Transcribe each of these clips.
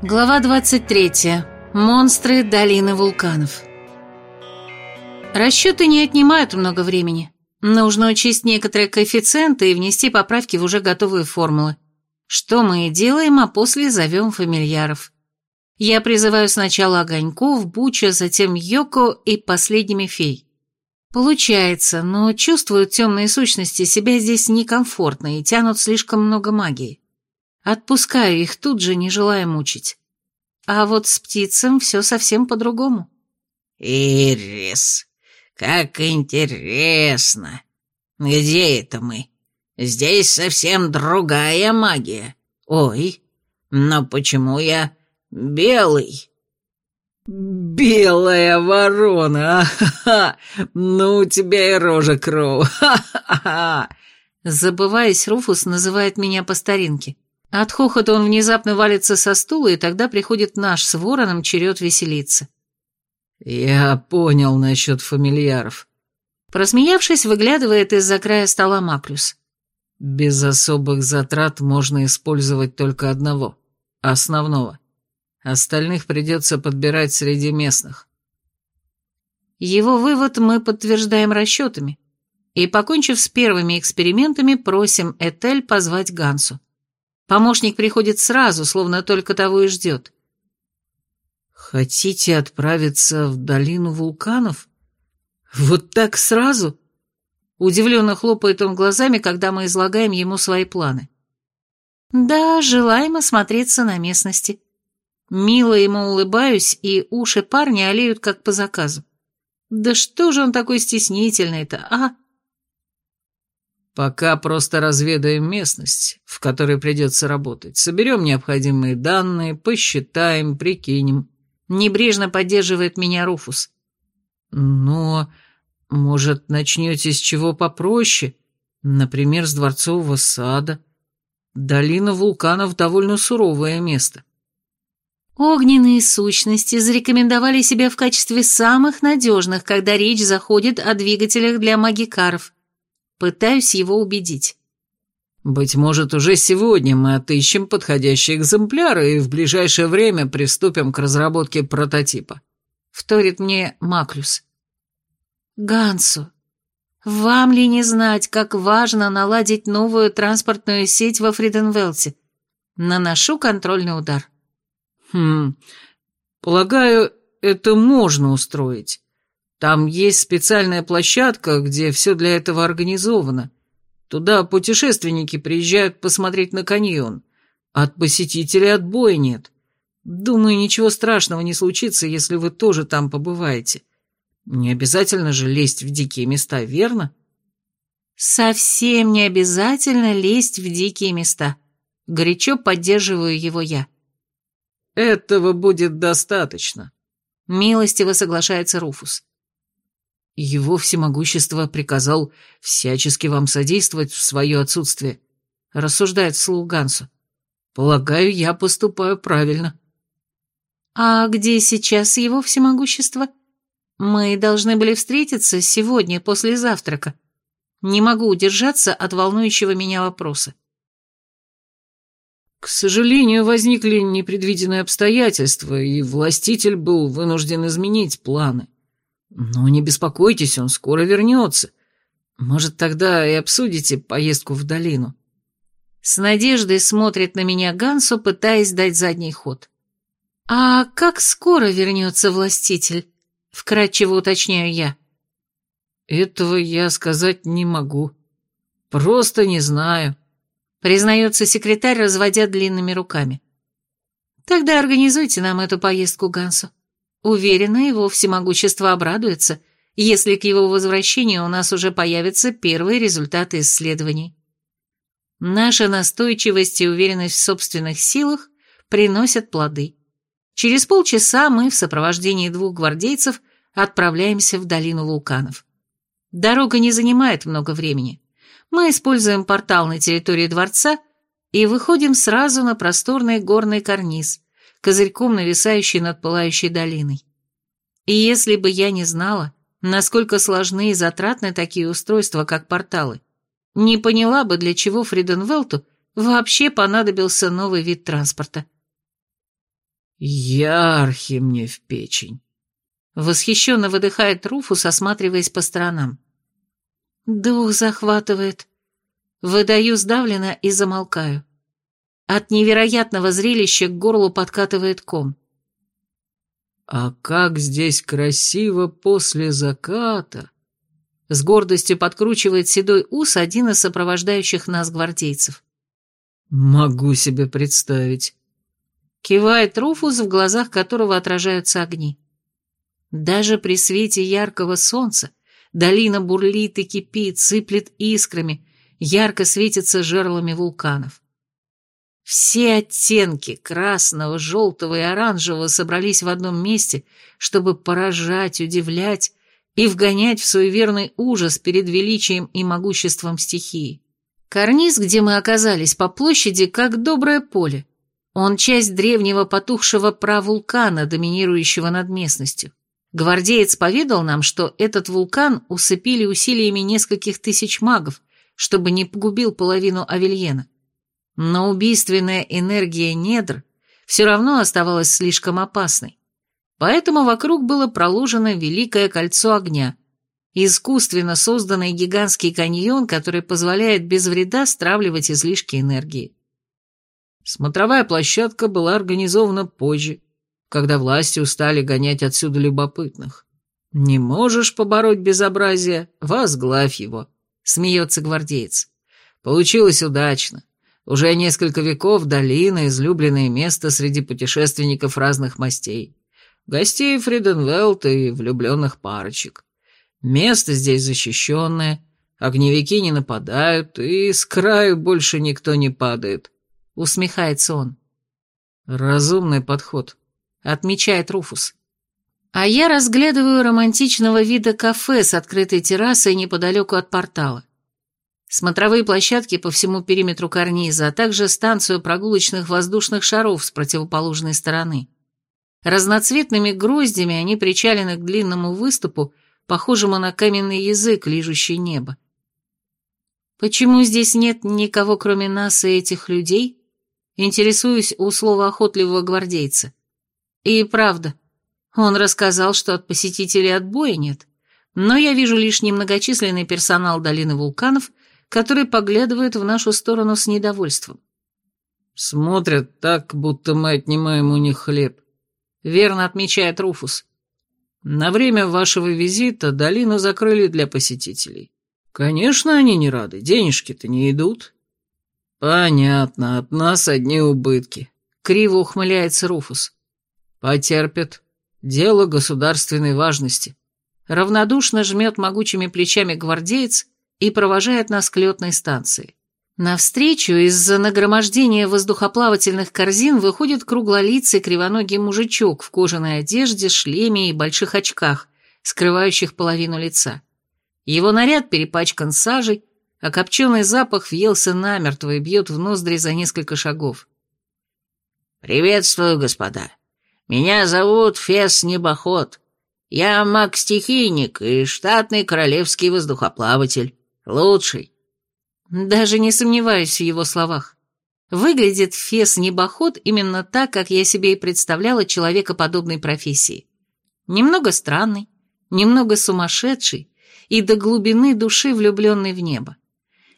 Глава 23. Монстры долины вулканов. Расчеты не отнимают много времени. Нужно учесть некоторые коэффициенты и внести поправки в уже готовые формулы. Что мы и делаем, а после зовем фамильяров. Я призываю сначала Огоньков, Буча, затем Йоко и последними фей. Получается, но чувствуют темные сущности себя здесь некомфортно и тянут слишком много магии. Отпускаю их тут же, не желая мучить. А вот с птицам все совсем по-другому. «Ирис, как интересно! Где это мы? Здесь совсем другая магия. Ой, но почему я белый?» «Белая ворона! Ха-ха! Ну, у тебя и рожа Кроу! Ха-ха-ха!» Забываясь, Руфус называет меня по старинке. От хохота он внезапно валится со стула, и тогда приходит наш с вороном черед веселиться. «Я понял насчет фамильяров». Просмеявшись, выглядывает из-за края стола Маклюс. «Без особых затрат можно использовать только одного, основного. Остальных придется подбирать среди местных». Его вывод мы подтверждаем расчетами, и, покончив с первыми экспериментами, просим Этель позвать Гансу. Помощник приходит сразу, словно только того и ждет. «Хотите отправиться в долину вулканов? Вот так сразу?» Удивленно хлопает он глазами, когда мы излагаем ему свои планы. «Да, желаем осмотреться на местности». Мило ему улыбаюсь, и уши парня олеют как по заказу. «Да что же он такой стеснительный-то, а?» Пока просто разведаем местность, в которой придется работать. Соберем необходимые данные, посчитаем, прикинем. Небрежно поддерживает меня Руфус. Но, может, начнете с чего попроще? Например, с Дворцового сада. Долина вулканов довольно суровое место. Огненные сущности зарекомендовали себя в качестве самых надежных, когда речь заходит о двигателях для магикаров – Пытаюсь его убедить. «Быть может, уже сегодня мы отыщем подходящие экземпляры и в ближайшее время приступим к разработке прототипа», — вторит мне Маклюс. «Гансу, вам ли не знать, как важно наладить новую транспортную сеть во Фриденвелте? Наношу контрольный удар». «Хм, полагаю, это можно устроить. Там есть специальная площадка, где все для этого организовано. Туда путешественники приезжают посмотреть на каньон. От посетителей отбоя нет. Думаю, ничего страшного не случится, если вы тоже там побываете. Не обязательно же лезть в дикие места, верно? Совсем не обязательно лезть в дикие места. Горячо поддерживаю его я. Этого будет достаточно. Милостиво соглашается Руфус. Его всемогущество приказал всячески вам содействовать в свое отсутствие, рассуждает вслух Гансу. Полагаю, я поступаю правильно. А где сейчас его всемогущество? Мы должны были встретиться сегодня после завтрака. Не могу удержаться от волнующего меня вопроса. К сожалению, возникли непредвиденные обстоятельства, и властитель был вынужден изменить планы. «Ну, не беспокойтесь, он скоро вернется. Может, тогда и обсудите поездку в долину». С надеждой смотрит на меня Гансу, пытаясь дать задний ход. «А как скоро вернется властитель?» — вкратчиво уточняю я. «Этого я сказать не могу. Просто не знаю», — признается секретарь, разводя длинными руками. «Тогда организуйте нам эту поездку, Гансу. Уверена, его всемогущество обрадуется, если к его возвращению у нас уже появятся первые результаты исследований. Наша настойчивость и уверенность в собственных силах приносят плоды. Через полчаса мы в сопровождении двух гвардейцев отправляемся в долину вулканов. Дорога не занимает много времени. Мы используем портал на территории дворца и выходим сразу на просторный горный карниз – козырьком нависающий над пылающей долиной. И если бы я не знала, насколько сложны и затратны такие устройства, как порталы, не поняла бы, для чего Фриденвелту вообще понадобился новый вид транспорта. Ярхи мне в печень. Восхищенно выдыхает Руфус, осматриваясь по сторонам. Дух захватывает. Выдаю сдавленно и замолкаю. От невероятного зрелища к горлу подкатывает ком. «А как здесь красиво после заката!» С гордостью подкручивает седой ус один из сопровождающих нас гвардейцев. «Могу себе представить». Кивает Руфус, в глазах которого отражаются огни. Даже при свете яркого солнца долина бурлит и кипит, сыплет искрами, ярко светится жерлами вулканов. Все оттенки красного, желтого и оранжевого собрались в одном месте, чтобы поражать, удивлять и вгонять в суеверный ужас перед величием и могуществом стихии. Карниз, где мы оказались, по площади, как доброе поле. Он часть древнего потухшего правулкана, доминирующего над местностью. Гвардеец поведал нам, что этот вулкан усыпили усилиями нескольких тысяч магов, чтобы не погубил половину Авельена. Но убийственная энергия недр все равно оставалась слишком опасной. Поэтому вокруг было проложено великое кольцо огня, искусственно созданный гигантский каньон, который позволяет без вреда стравливать излишки энергии. Смотровая площадка была организована позже, когда власти устали гонять отсюда любопытных. Не можешь побороть безобразие, возглавь его, смеется гвардеец. Получилось удачно. Уже несколько веков долина – излюбленное место среди путешественников разных мастей. Гостей Фриденвелта и влюбленных парочек. Место здесь защищенное, огневики не нападают, и с краю больше никто не падает. Усмехается он. Разумный подход отмечает Руфус. А я разглядываю романтичного вида кафе с открытой террасой неподалеку от портала. Смотровые площадки по всему периметру карниза, а также станцию прогулочных воздушных шаров с противоположной стороны. Разноцветными гроздями они причалены к длинному выступу, похожему на каменный язык, лижущий небо. Почему здесь нет никого, кроме нас и этих людей? Интересуюсь у слова охотливого гвардейца. И правда, он рассказал, что от посетителей отбоя нет, но я вижу лишь немногочисленный персонал долины вулканов, который поглядывает в нашу сторону с недовольством. «Смотрят так, будто мы отнимаем у них хлеб», — верно отмечает Руфус. «На время вашего визита долину закрыли для посетителей. Конечно, они не рады, денежки-то не идут». «Понятно, от нас одни убытки», — криво ухмыляется Руфус. Потерпят. Дело государственной важности. Равнодушно жмет могучими плечами гвардеец и провожает нас к летной станции. Навстречу из-за нагромождения воздухоплавательных корзин выходит круглолицый кривоногий мужичок в кожаной одежде, шлеме и больших очках, скрывающих половину лица. Его наряд перепачкан сажей, а копченый запах въелся намертво и бьет в ноздри за несколько шагов. «Приветствую, господа. Меня зовут Фес Небоход. Я маг-стихийник и штатный королевский воздухоплаватель. Лучший». Даже не сомневаюсь в его словах. Выглядит Фес Небоход именно так, как я себе и представляла человека подобной профессии. Немного странный, немного сумасшедший и до глубины души влюбленный в небо.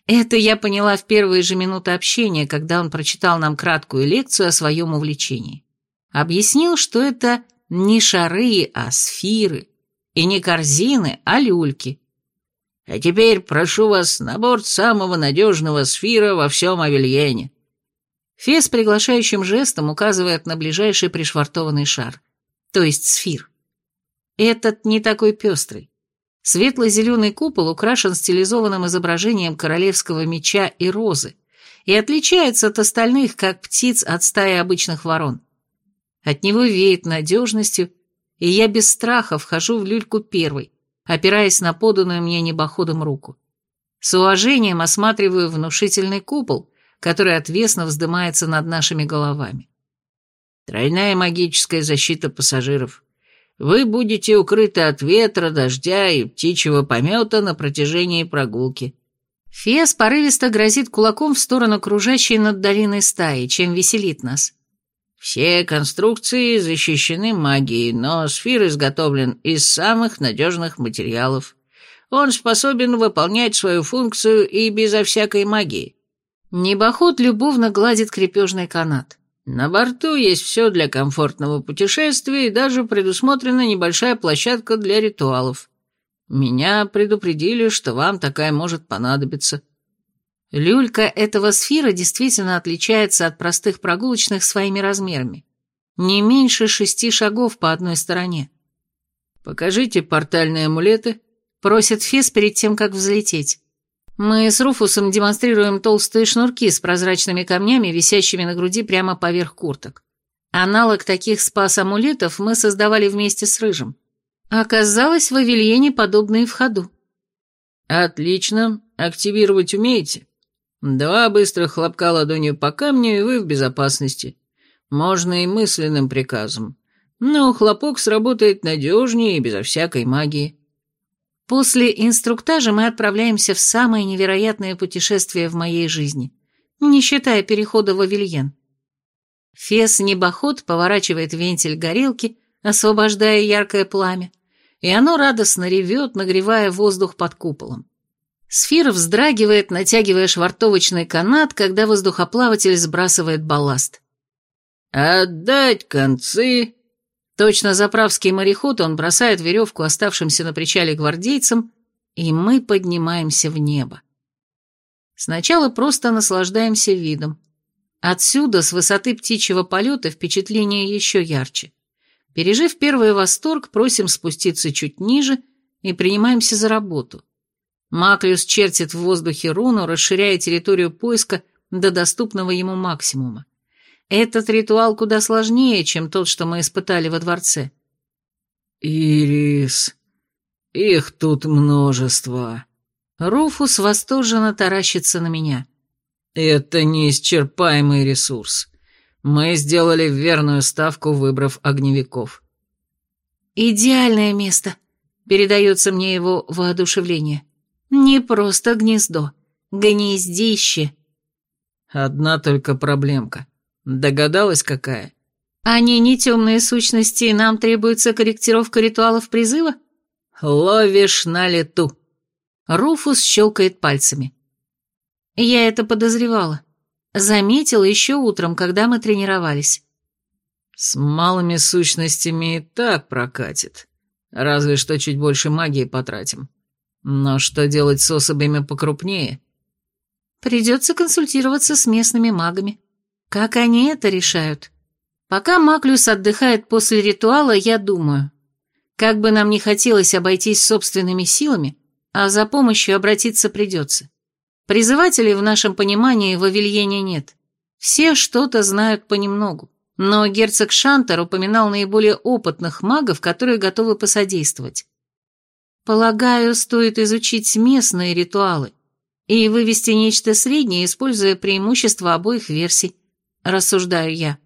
Это я поняла в первые же минуты общения, когда он прочитал нам краткую лекцию о своем увлечении. Объяснил, что это не шары, а сферы, и не корзины, а люльки. А теперь прошу вас на борт самого надежного сфира во всем Авельене. Фес приглашающим жестом указывает на ближайший пришвартованный шар, то есть сфир. Этот не такой пестрый. Светло-зеленый купол украшен стилизованным изображением королевского меча и розы и отличается от остальных, как птиц от стаи обычных ворон. От него веет надежностью, и я без страха вхожу в люльку первой, опираясь на поданную мне небоходом руку. С уважением осматриваю внушительный купол, который отвесно вздымается над нашими головами. Тройная магическая защита пассажиров. Вы будете укрыты от ветра, дождя и птичьего помета на протяжении прогулки. Фес порывисто грозит кулаком в сторону кружащей над долиной стаи, чем веселит нас. Все конструкции защищены магией, но сфир изготовлен из самых надежных материалов. Он способен выполнять свою функцию и безо всякой магии. Небоход любовно гладит крепежный канат. На борту есть все для комфортного путешествия и даже предусмотрена небольшая площадка для ритуалов. Меня предупредили, что вам такая может понадобиться. Люлька этого сфера действительно отличается от простых прогулочных своими размерами. Не меньше шести шагов по одной стороне. «Покажите портальные амулеты», — просит Фес перед тем, как взлететь. Мы с Руфусом демонстрируем толстые шнурки с прозрачными камнями, висящими на груди прямо поверх курток. Аналог таких спас-амулетов мы создавали вместе с Рыжим. Оказалось, в Авельене подобные в ходу. «Отлично. Активировать умеете?» Два быстрых хлопка ладонью по камню, и вы в безопасности. Можно и мысленным приказом. Но хлопок сработает надежнее и безо всякой магии. После инструктажа мы отправляемся в самое невероятное путешествие в моей жизни, не считая перехода в Авельен. Фес-небоход поворачивает вентиль горелки, освобождая яркое пламя, и оно радостно ревет, нагревая воздух под куполом. Сфера вздрагивает, натягивая швартовочный канат, когда воздухоплаватель сбрасывает балласт. «Отдать концы!» Точно заправский мореход он бросает веревку оставшимся на причале гвардейцам, и мы поднимаемся в небо. Сначала просто наслаждаемся видом. Отсюда, с высоты птичьего полета, впечатление еще ярче. Пережив первый восторг, просим спуститься чуть ниже и принимаемся за работу. Маклюс чертит в воздухе руну, расширяя территорию поиска до доступного ему максимума. Этот ритуал куда сложнее, чем тот, что мы испытали во дворце. «Ирис, их тут множество». Руфус восторженно таращится на меня. «Это неисчерпаемый ресурс. Мы сделали верную ставку, выбрав огневиков». «Идеальное место», — передается мне его воодушевление. Не просто гнездо, гнездище. Одна только проблемка. Догадалась, какая? Они не темные сущности, и нам требуется корректировка ритуалов призыва? Ловишь на лету. Руфус щелкает пальцами. Я это подозревала. Заметила еще утром, когда мы тренировались. С малыми сущностями и так прокатит. Разве что чуть больше магии потратим. Но что делать с особями покрупнее? Придется консультироваться с местными магами. Как они это решают? Пока Маклюс отдыхает после ритуала, я думаю. Как бы нам ни хотелось обойтись собственными силами, а за помощью обратиться придется. Призывателей в нашем понимании в Авельене нет. Все что-то знают понемногу. Но герцог Шантер упоминал наиболее опытных магов, которые готовы посодействовать. Полагаю, стоит изучить местные ритуалы и вывести нечто среднее, используя преимущества обоих версий, рассуждаю я.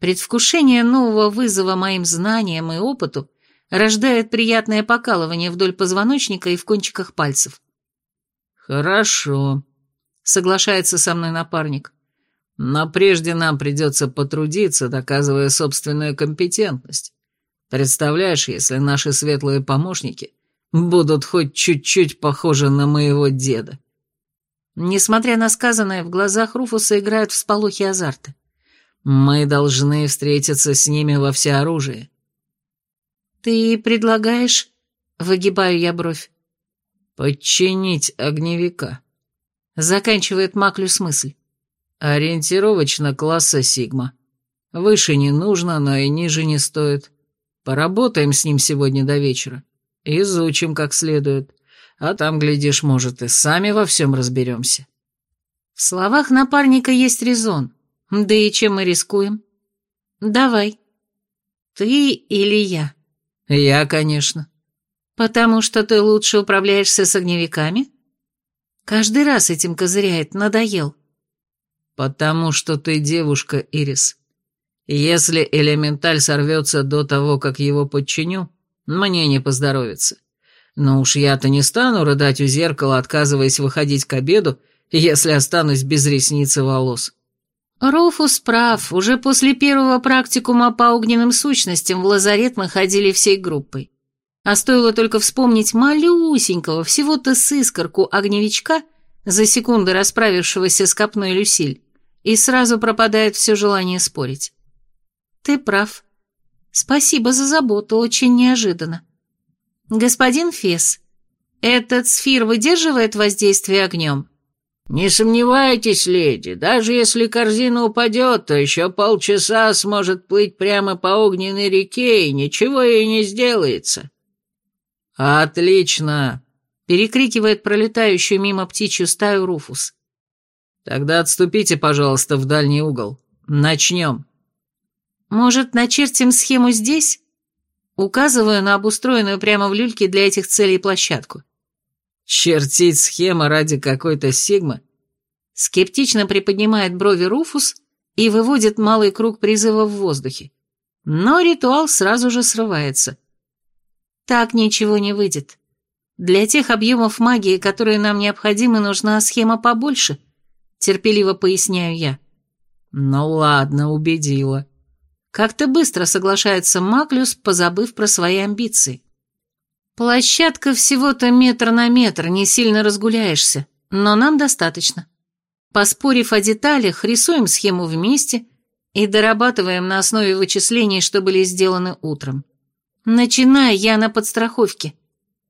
Предвкушение нового вызова моим знаниям и опыту рождает приятное покалывание вдоль позвоночника и в кончиках пальцев. «Хорошо», — соглашается со мной напарник. «Но прежде нам придется потрудиться, доказывая собственную компетентность. Представляешь, если наши светлые помощники будут хоть чуть-чуть похожи на моего деда. Несмотря на сказанное, в глазах Руфуса играют всполохи азарта. Мы должны встретиться с ними во всеоружии. Ты предлагаешь... Выгибаю я бровь. Подчинить огневика. Заканчивает Маклюс мысль. Ориентировочно класса Сигма. Выше не нужно, но и ниже не стоит. Поработаем с ним сегодня до вечера. Изучим как следует. А там, глядишь, может, и сами во всем разберемся. В словах напарника есть резон. Да и чем мы рискуем? Давай. Ты или я? Я, конечно. Потому что ты лучше управляешься с огневиками? Каждый раз этим козыряет, надоел. Потому что ты девушка, Ирис. Если элементаль сорвется до того, как его подчиню, мне не поздоровится. Но уж я-то не стану рыдать у зеркала, отказываясь выходить к обеду, если останусь без ресниц и волос. Руфус прав, уже после первого практикума по огненным сущностям в лазарет мы ходили всей группой. А стоило только вспомнить малюсенького, всего-то с искорку огневичка, за секунды расправившегося с копной Люсиль, и сразу пропадает все желание спорить. Ты прав. Спасибо за заботу, очень неожиданно. Господин Фес, этот сфир выдерживает воздействие огнем? «Не сомневайтесь, леди, даже если корзина упадет, то еще полчаса сможет плыть прямо по огненной реке, и ничего ей не сделается». «Отлично!» — перекрикивает пролетающую мимо птичью стаю Руфус. «Тогда отступите, пожалуйста, в дальний угол. Начнем». «Может, начертим схему здесь?» Указываю на обустроенную прямо в люльке для этих целей площадку. Чертить схема ради какой-то сигмы? Скептично приподнимает брови Руфус и выводит малый круг призыва в воздухе. Но ритуал сразу же срывается. Так ничего не выйдет. Для тех объемов магии, которые нам необходимы, нужна схема побольше, терпеливо поясняю я. Ну ладно, убедила. Как-то быстро соглашается Маклюс, позабыв про свои амбиции. Площадка всего-то метр на метр, не сильно разгуляешься, но нам достаточно. Поспорив о деталях, рисуем схему вместе и дорабатываем на основе вычислений, что были сделаны утром. Начиная я на подстраховке.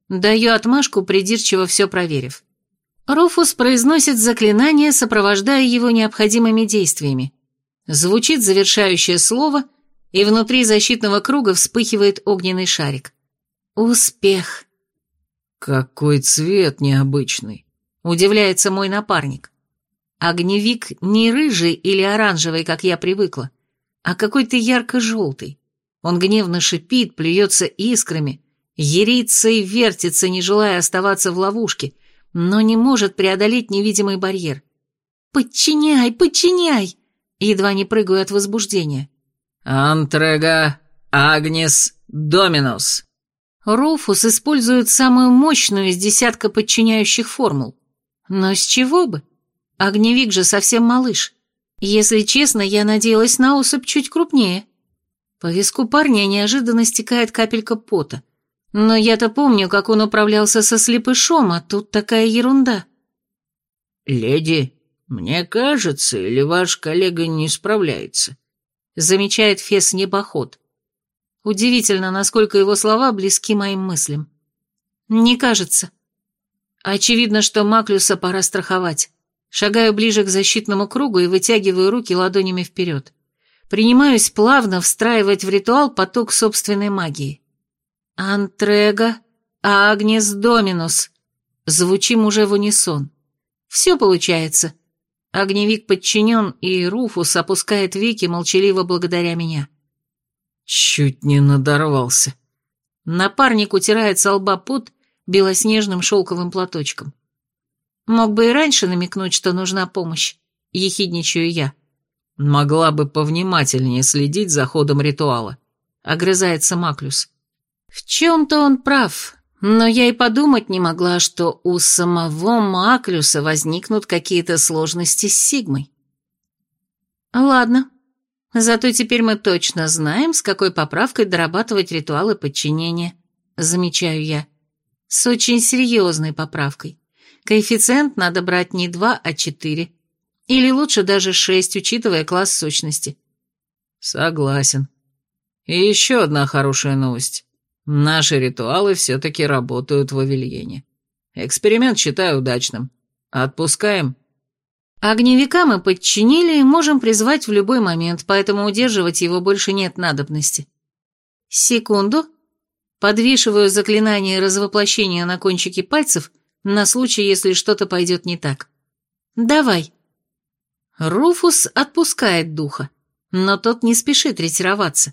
Даю отмашку, придирчиво все проверив. Руфус произносит заклинание, сопровождая его необходимыми действиями. Звучит завершающее слово, и внутри защитного круга вспыхивает огненный шарик. «Успех!» «Какой цвет необычный!» — удивляется мой напарник. Огневик не рыжий или оранжевый, как я привыкла, а какой-то ярко-желтый. Он гневно шипит, плюется искрами, ерится и вертится, не желая оставаться в ловушке, но не может преодолеть невидимый барьер. «Подчиняй, подчиняй!» Едва не прыгаю от возбуждения. «Антрега Агнес Доминус!» Руфус использует самую мощную из десятка подчиняющих формул. Но с чего бы? Огневик же совсем малыш. Если честно, я надеялась на особь чуть крупнее. По виску парня неожиданно стекает капелька пота. Но я-то помню, как он управлялся со слепышом, а тут такая ерунда. «Леди, мне кажется, или ваш коллега не справляется?» Замечает Фес небоход. Удивительно, насколько его слова близки моим мыслям. Не кажется. Очевидно, что Маклюса пора страховать. Шагаю ближе к защитному кругу и вытягиваю руки ладонями вперед. Принимаюсь плавно встраивать в ритуал поток собственной магии. Антрега, Агнес Доминус. Звучим уже в унисон. Все получается. Огневик подчинен, и Руфус опускает веки, молчаливо благодаря меня. Чуть не надорвался. Напарник утирает со лба пот белоснежным шелковым платочком. Мог бы и раньше намекнуть, что нужна помощь. Ехидничаю я. Могла бы повнимательнее следить за ходом ритуала. Огрызается Маклюс. В чем-то он прав, но я и подумать не могла, что у самого Маклюса возникнут какие-то сложности с Сигмой. Ладно, Зато теперь мы точно знаем, с какой поправкой дорабатывать ритуалы подчинения. Замечаю я. С очень серьезной поправкой. Коэффициент надо брать не 2, а 4. Или лучше даже 6, учитывая класс сущности. Согласен. И еще одна хорошая новость. Наши ритуалы все-таки работают в Авельене. Эксперимент считаю удачным. Отпускаем? Огневика мы подчинили и можем призвать в любой момент, поэтому удерживать его больше нет надобности. Секунду. Подвешиваю заклинание развоплощения на кончике пальцев на случай, если что-то пойдет не так. Давай. Руфус отпускает духа, но тот не спешит ретироваться.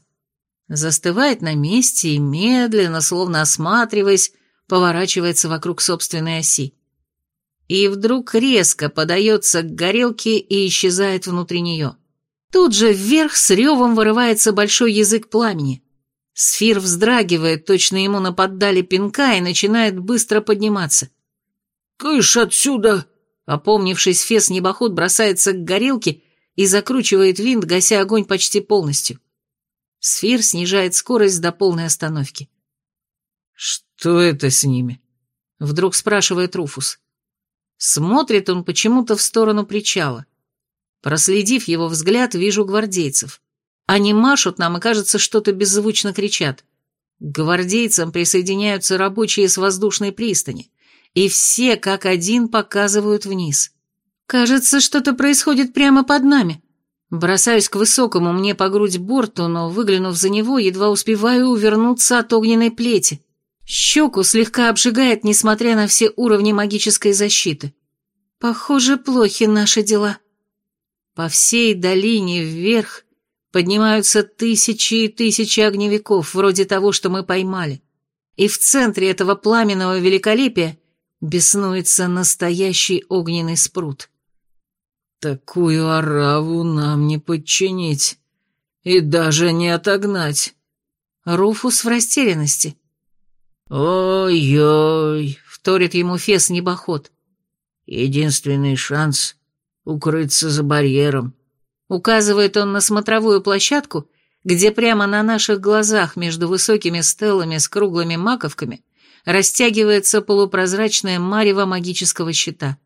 Застывает на месте и медленно, словно осматриваясь, поворачивается вокруг собственной оси и вдруг резко подается к горелке и исчезает внутри нее. Тут же вверх с ревом вырывается большой язык пламени. Сфир вздрагивает, точно ему наподдали пинка и начинает быстро подниматься. «Кыш отсюда!» Опомнившись, Фес Небоход бросается к горелке и закручивает винт, гася огонь почти полностью. Сфир снижает скорость до полной остановки. «Что это с ними?» — вдруг спрашивает Руфус. Смотрит он почему-то в сторону причала. Проследив его взгляд, вижу гвардейцев. Они машут нам и, кажется, что-то беззвучно кричат. К гвардейцам присоединяются рабочие с воздушной пристани, и все как один показывают вниз. Кажется, что-то происходит прямо под нами. Бросаюсь к высокому мне по грудь борту, но, выглянув за него, едва успеваю увернуться от огненной плети. Щеку слегка обжигает, несмотря на все уровни магической защиты. Похоже, плохи наши дела. По всей долине вверх поднимаются тысячи и тысячи огневиков, вроде того, что мы поймали. И в центре этого пламенного великолепия беснуется настоящий огненный спрут. Такую ораву нам не подчинить и даже не отогнать. Руфус в растерянности. «Ой-ой», — вторит ему Фес небоход. «Единственный шанс — укрыться за барьером». Указывает он на смотровую площадку, где прямо на наших глазах между высокими стеллами с круглыми маковками растягивается полупрозрачное марево магического щита.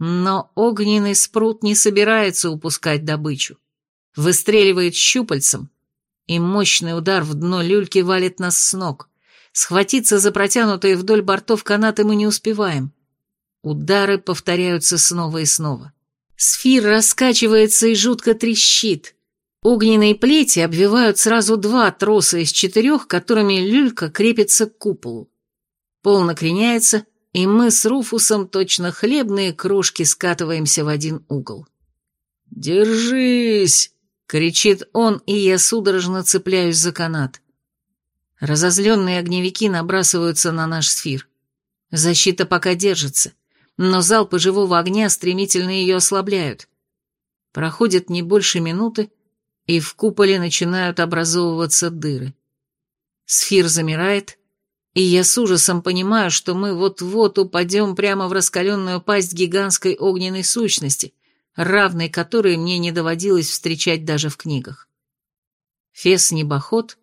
Но огненный спрут не собирается упускать добычу. Выстреливает щупальцем, и мощный удар в дно люльки валит нас с ног. Схватиться за протянутые вдоль бортов канаты мы не успеваем. Удары повторяются снова и снова. Сфир раскачивается и жутко трещит. Огненные плети обвивают сразу два троса из четырех, которыми люлька крепится к куполу. Пол накреняется, и мы с Руфусом точно хлебные крошки скатываемся в один угол. «Держись!» — кричит он, и я судорожно цепляюсь за канат. Разозленные огневики набрасываются на наш сфир. Защита пока держится, но залпы живого огня стремительно ее ослабляют. Проходит не больше минуты, и в куполе начинают образовываться дыры. Сфир замирает, и я с ужасом понимаю, что мы вот-вот упадем прямо в раскаленную пасть гигантской огненной сущности, равной которой мне не доводилось встречать даже в книгах. Фес-небоход,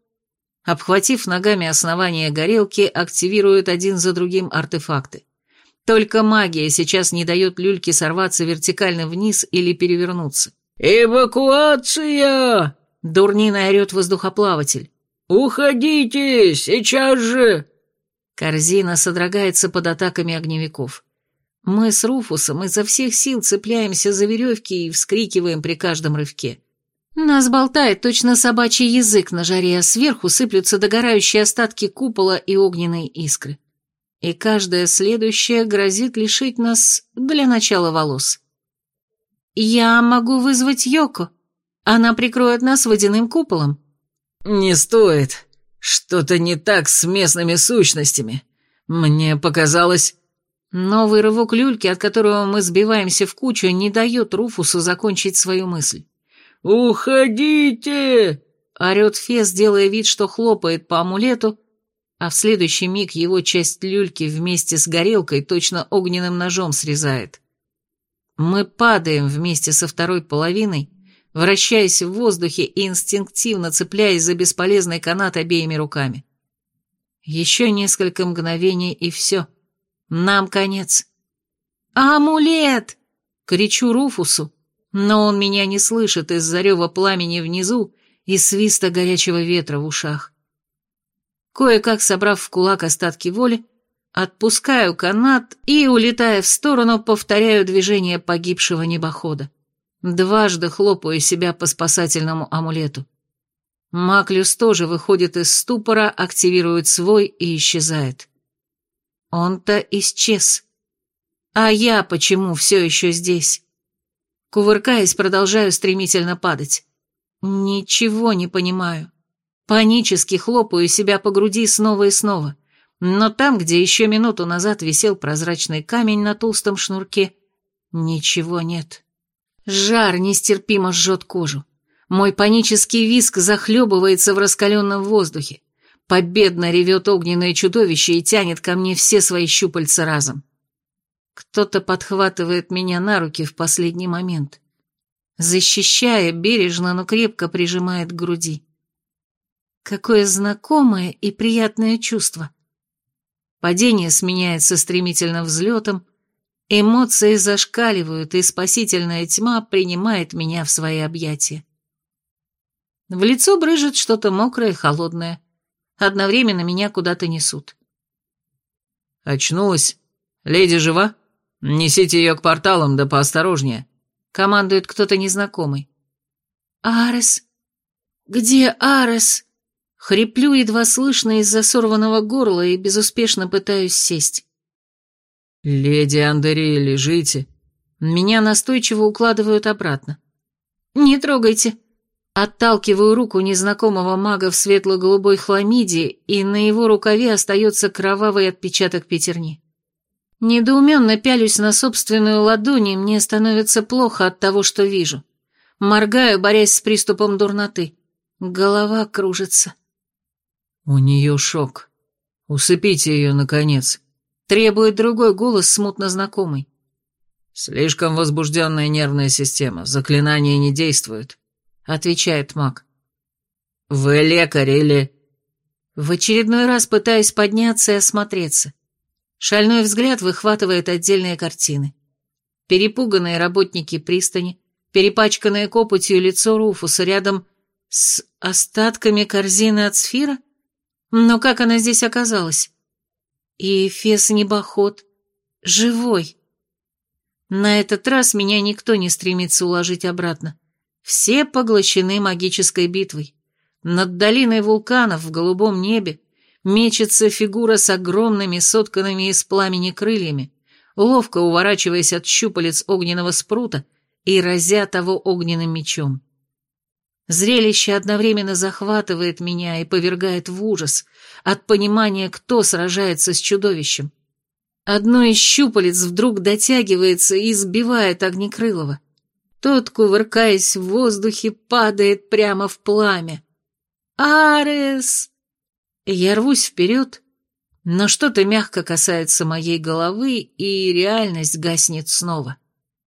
обхватив ногами основание горелки, активирует один за другим артефакты. Только магия сейчас не дает люльке сорваться вертикально вниз или перевернуться. «Эвакуация!» — дурнино орет воздухоплаватель. «Уходите! Сейчас же!» Корзина содрогается под атаками огневиков. Мы с Руфусом изо всех сил цепляемся за веревки и вскрикиваем при каждом рывке. Нас болтает точно собачий язык на жаре, а сверху сыплются догорающие остатки купола и огненные искры. И каждая следующая грозит лишить нас для начала волос. «Я могу вызвать Йоко. Она прикроет нас водяным куполом». «Не стоит. Что-то не так с местными сущностями. Мне показалось...» Новый рывок люльки, от которого мы сбиваемся в кучу, не дает Руфусу закончить свою мысль. «Уходите!» — орет Фес, делая вид, что хлопает по амулету, а в следующий миг его часть люльки вместе с горелкой точно огненным ножом срезает. Мы падаем вместе со второй половиной, вращаясь в воздухе и инстинктивно цепляясь за бесполезный канат обеими руками. Еще несколько мгновений, и все. Нам конец. «Амулет!» — кричу Руфусу, но он меня не слышит из-за рева пламени внизу и свиста горячего ветра в ушах. Кое-как собрав в кулак остатки воли, отпускаю канат и, улетая в сторону, повторяю движение погибшего небохода. Дважды хлопаю себя по спасательному амулету. Маклюс тоже выходит из ступора, активирует свой и исчезает. Он-то исчез. А я почему все еще здесь? Кувыркаясь, продолжаю стремительно падать. Ничего не понимаю. Панически хлопаю себя по груди снова и снова. Но там, где еще минуту назад висел прозрачный камень на толстом шнурке, ничего нет. Жар нестерпимо жжет кожу. Мой панический виск захлебывается в раскаленном воздухе. Победно ревет огненное чудовище и тянет ко мне все свои щупальца разом. Кто-то подхватывает меня на руки в последний момент. защищая, бережно, но крепко прижимает к груди. Какое знакомое и приятное чувство. Падение сменяется стремительно взлетом, эмоции зашкаливают, и спасительная тьма принимает меня в свои объятия. В лицо брыжет что-то мокрое и холодное. Одновременно меня куда-то несут. «Очнулась? Леди жива? Несите ее к порталам, да поосторожнее», — командует кто-то незнакомый. «Арес? Где Арес?» Хриплю едва слышно из-за сорванного горла и безуспешно пытаюсь сесть. «Леди Андерия, лежите». Меня настойчиво укладывают обратно. «Не трогайте». Отталкиваю руку незнакомого мага в светло-голубой хламиде, и на его рукаве остается кровавый отпечаток пятерни. Недоуменно пялюсь на собственную ладонь, и мне становится плохо от того, что вижу. Моргаю, борясь с приступом дурноты. Голова кружится. «У нее шок. Усыпите ее, наконец», — требует другой голос, смутно знакомый. «Слишком возбужденная нервная система, заклинания не действуют», — отвечает маг. «Вы лекарь или...» В очередной раз пытаюсь подняться и осмотреться. Шальной взгляд выхватывает отдельные картины. Перепуганные работники пристани, перепачканное копотью лицо Руфуса рядом с остатками корзины от сфира? Но как она здесь оказалась? И Фес Небоход живой. На этот раз меня никто не стремится уложить обратно. Все поглощены магической битвой. Над долиной вулканов в голубом небе мечется фигура с огромными сотканными из пламени крыльями, ловко уворачиваясь от щупалец огненного спрута и разя того огненным мечом. Зрелище одновременно захватывает меня и повергает в ужас от понимания, кто сражается с чудовищем. Одно из щупалец вдруг дотягивается и сбивает Огнекрылова. Тот, кувыркаясь в воздухе, падает прямо в пламя. «Арес!» Я рвусь вперед, но что-то мягко касается моей головы, и реальность гаснет снова.